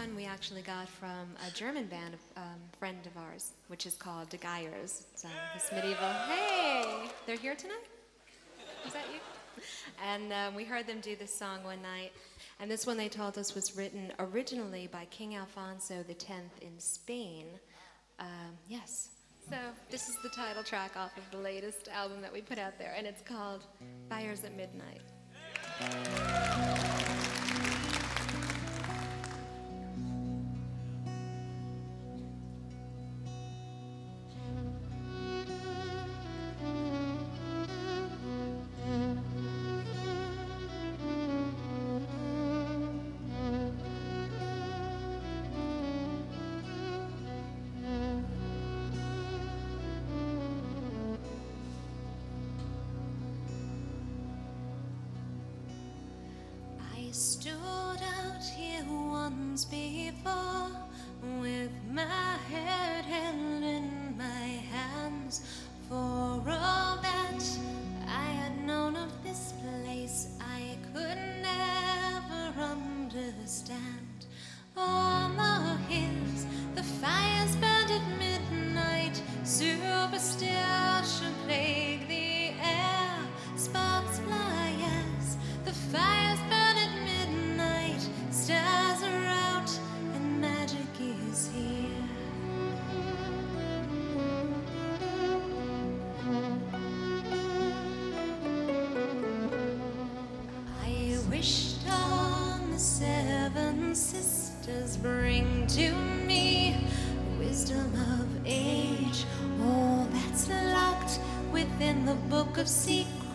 one we actually got from a German band, a um, friend of ours, which is called De Geyers. It's um, this medieval. Hey, they're here tonight. Is that you? And um, we heard them do this song one night. And this one they told us was written originally by King Alfonso X in Spain. Um, yes. So this is the title track off of the latest album that we put out there, and it's called Fires at Midnight. stood out here once before with my head held in my hands for a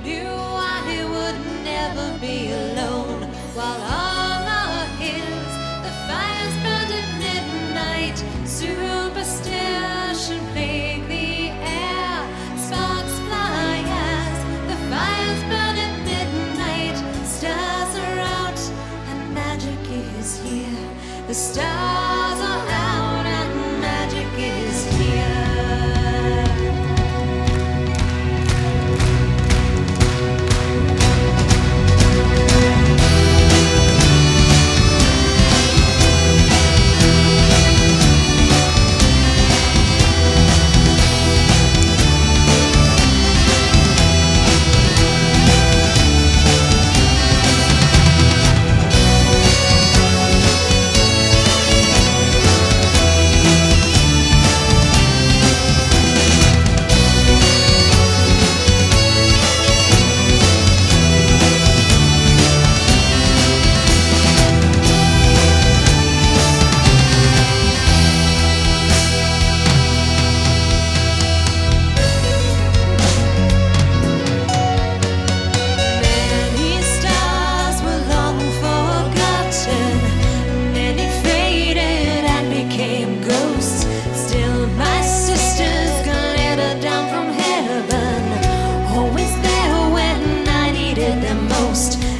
Knew I would never be alone while on our hills the fires burned at midnight. Superstition plagued the air, sparks fly as the fires burn at midnight. Stars are out and magic is here. The stars best.